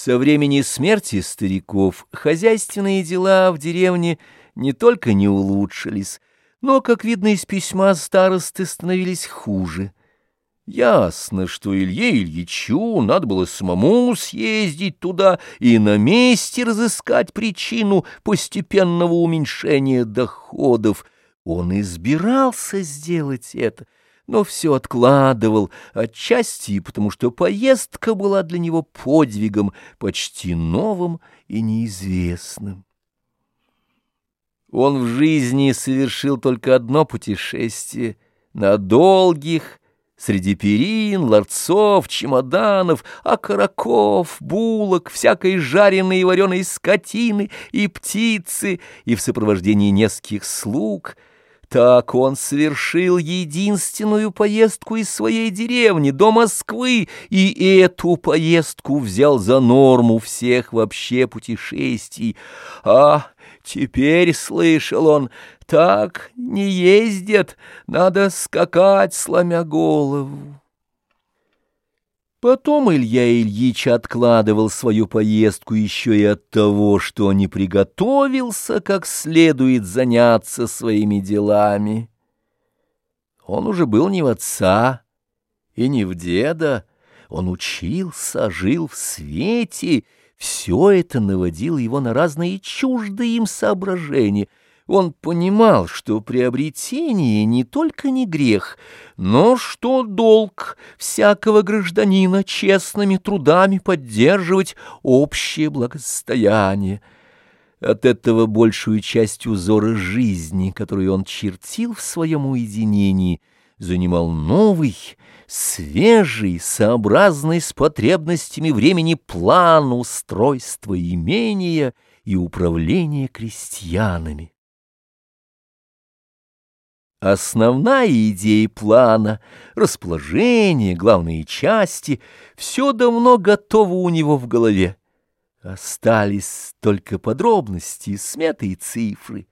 Со времени смерти стариков хозяйственные дела в деревне не только не улучшились, но, как видно из письма, старосты становились хуже. Ясно, что Илье Ильичу надо было самому съездить туда и на месте разыскать причину постепенного уменьшения доходов. Он избирался сделать это — но все откладывал, отчасти потому, что поездка была для него подвигом почти новым и неизвестным. Он в жизни совершил только одно путешествие на долгих, среди перин, ларцов, чемоданов, окороков, булок, всякой жареной и вареной скотины и птицы, и в сопровождении нескольких слуг — так он совершил единственную поездку из своей деревни до Москвы, и эту поездку взял за норму всех вообще путешествий. А теперь, слышал он, так не ездят, надо скакать, сломя голову. Потом Илья Ильич откладывал свою поездку еще и от того, что не приготовился как следует заняться своими делами. Он уже был не в отца и не в деда, он учился, жил в свете, все это наводило его на разные чуждые им соображения — он понимал, что приобретение не только не грех, но что долг всякого гражданина честными трудами поддерживать общее благосостояние. От этого большую часть узора жизни, которую он чертил в своем уединении, занимал новый, свежий, сообразный с потребностями времени план устройства имения и управления крестьянами. Основная идея плана, расположение, главные части — все давно готово у него в голове. Остались только подробности, сметы и цифры.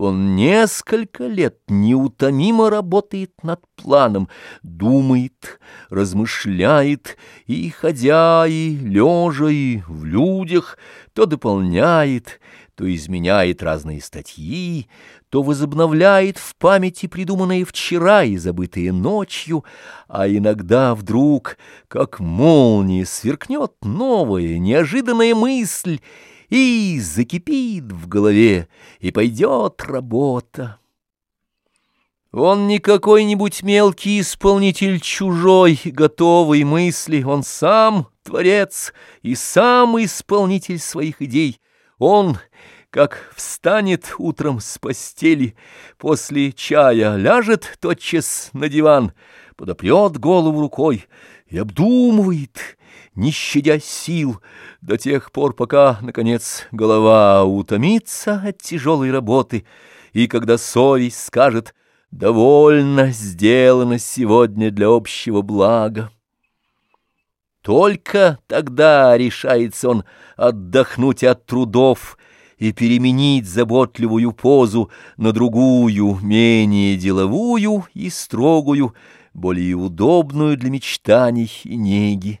Он несколько лет неутомимо работает над планом, думает, размышляет, и, ходя, и лежа, и в людях, то дополняет, то изменяет разные статьи, то возобновляет в памяти придуманные вчера и забытые ночью, а иногда вдруг, как молния, сверкнет новая, неожиданная мысль, и закипит в голове, и пойдет работа. Он не какой-нибудь мелкий исполнитель чужой, готовой мысли, он сам творец и сам исполнитель своих идей, он — как встанет утром с постели, после чая ляжет тотчас на диван, подопрет голову рукой и обдумывает, не щадя сил, до тех пор, пока, наконец, голова утомится от тяжелой работы, и когда совесть скажет «довольно сделано сегодня для общего блага». Только тогда решается он отдохнуть от трудов и переменить заботливую позу на другую, менее деловую и строгую, более удобную для мечтаний и неги.